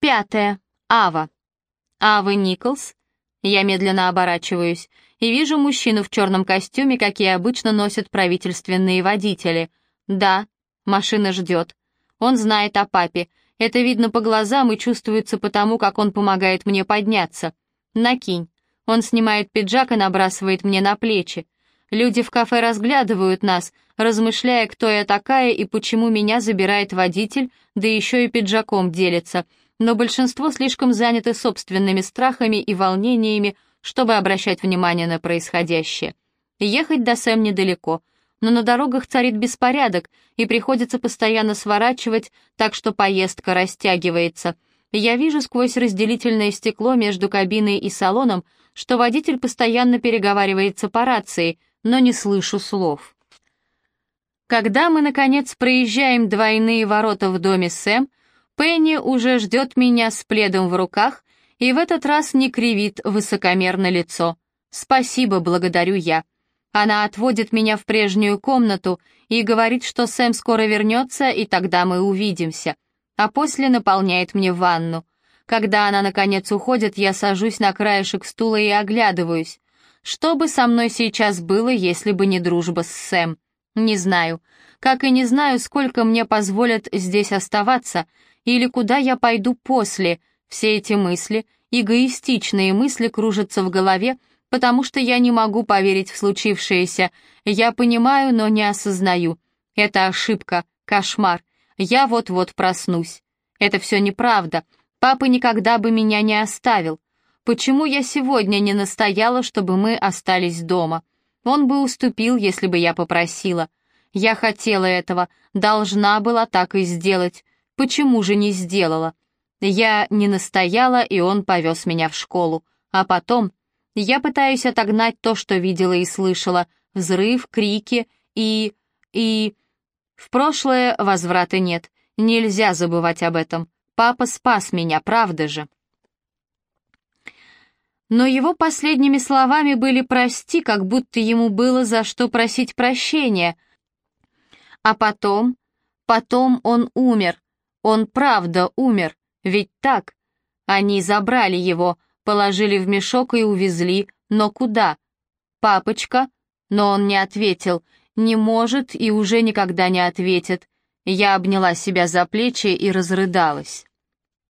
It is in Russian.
Пятое. Ава. Ава Николс. Я медленно оборачиваюсь и вижу мужчину в черном костюме, какие обычно носят правительственные водители. Да, машина ждет. Он знает о папе. Это видно по глазам и чувствуется потому, как он помогает мне подняться. Накинь. Он снимает пиджак и набрасывает мне на плечи. Люди в кафе разглядывают нас, размышляя, кто я такая и почему меня забирает водитель, да еще и пиджаком делится — но большинство слишком заняты собственными страхами и волнениями, чтобы обращать внимание на происходящее. Ехать до Сэм недалеко, но на дорогах царит беспорядок, и приходится постоянно сворачивать, так что поездка растягивается. Я вижу сквозь разделительное стекло между кабиной и салоном, что водитель постоянно переговаривается по рации, но не слышу слов. Когда мы, наконец, проезжаем двойные ворота в доме Сэм, Пенни уже ждет меня с пледом в руках и в этот раз не кривит высокомерно лицо. «Спасибо, благодарю я». Она отводит меня в прежнюю комнату и говорит, что Сэм скоро вернется, и тогда мы увидимся. А после наполняет мне ванну. Когда она, наконец, уходит, я сажусь на краешек стула и оглядываюсь. Что бы со мной сейчас было, если бы не дружба с Сэм? Не знаю. Как и не знаю, сколько мне позволят здесь оставаться — или куда я пойду после. Все эти мысли, эгоистичные мысли кружатся в голове, потому что я не могу поверить в случившееся. Я понимаю, но не осознаю. Это ошибка, кошмар. Я вот-вот проснусь. Это все неправда. Папа никогда бы меня не оставил. Почему я сегодня не настояла, чтобы мы остались дома? Он бы уступил, если бы я попросила. Я хотела этого, должна была так и сделать. Почему же не сделала? Я не настояла, и он повез меня в школу. А потом я пытаюсь отогнать то, что видела и слышала. Взрыв, крики и... и... В прошлое возврата нет. Нельзя забывать об этом. Папа спас меня, правда же? Но его последними словами были «прости», как будто ему было за что просить прощения. А потом... Потом он умер, он правда умер, ведь так? Они забрали его, положили в мешок и увезли, но куда? Папочка? Но он не ответил, не может и уже никогда не ответит. Я обняла себя за плечи и разрыдалась.